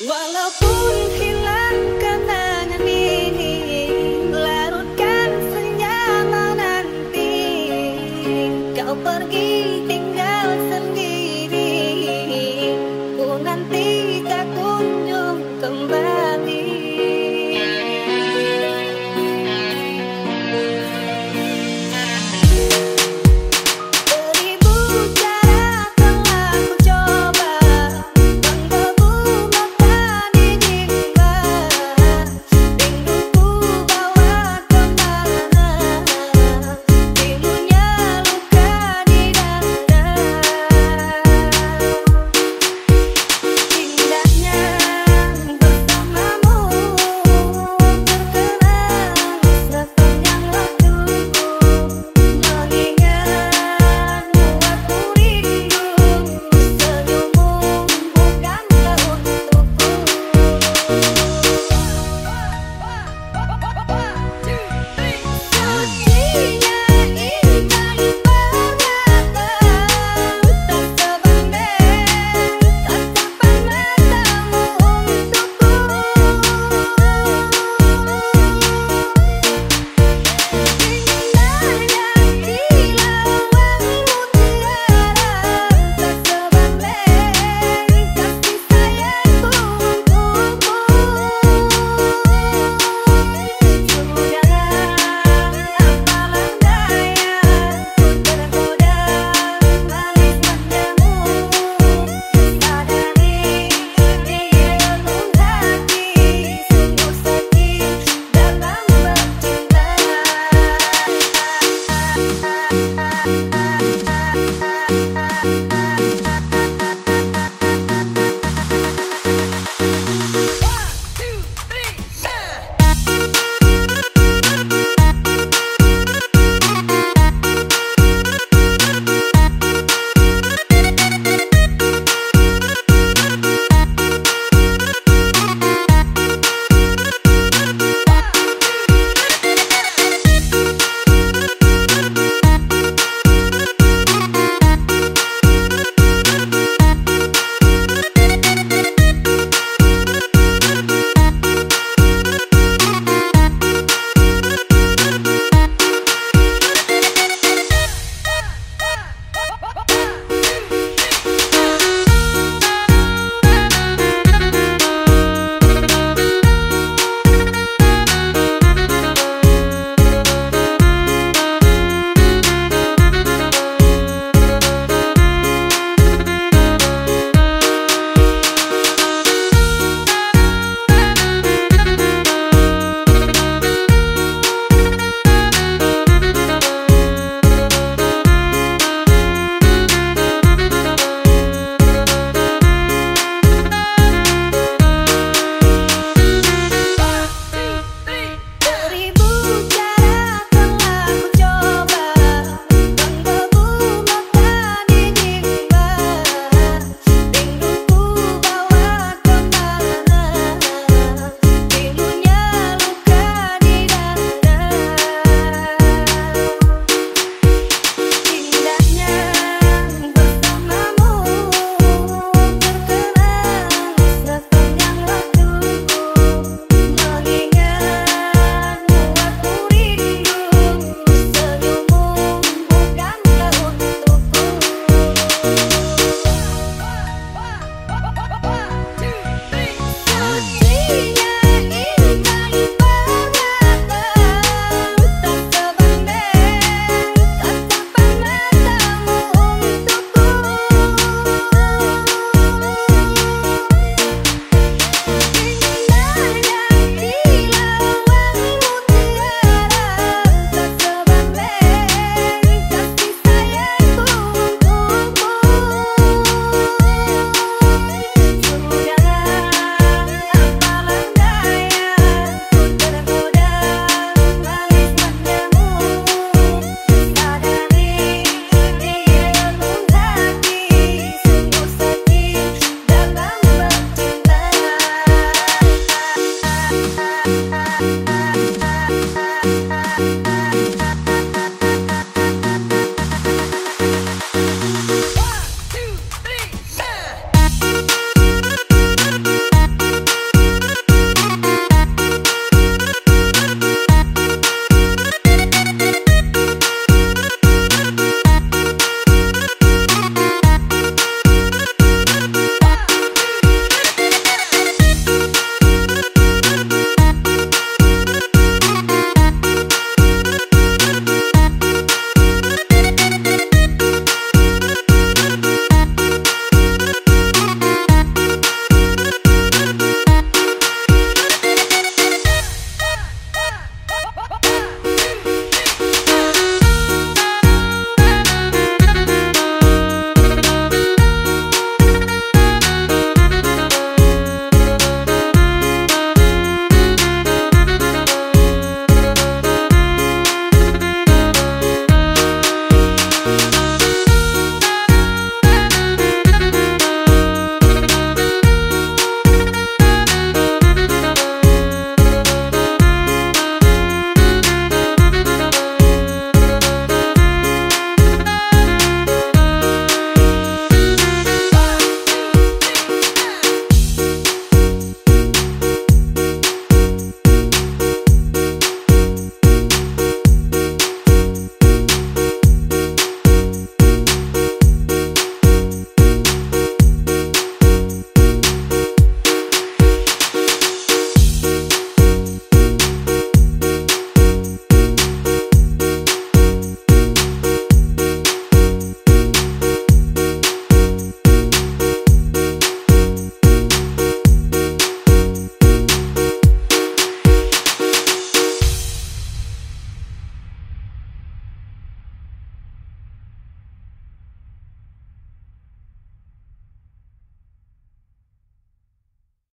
Walaupun hilang Thank you